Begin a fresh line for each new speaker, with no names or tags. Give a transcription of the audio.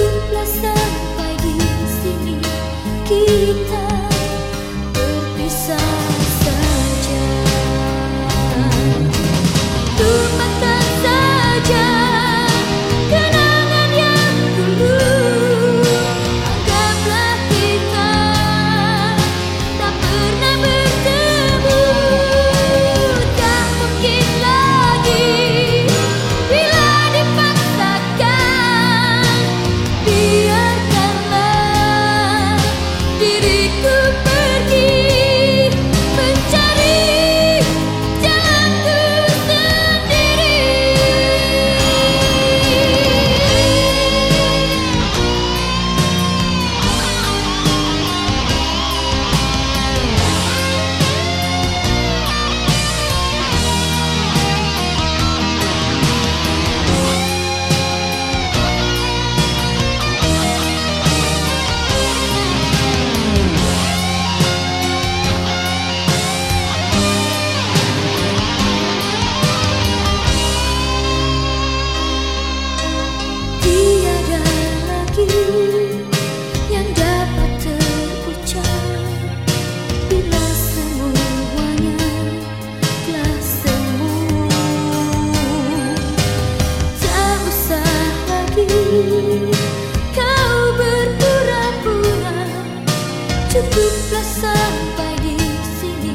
Hiduplah sampai di sini kita. cukuplah sampai di sini.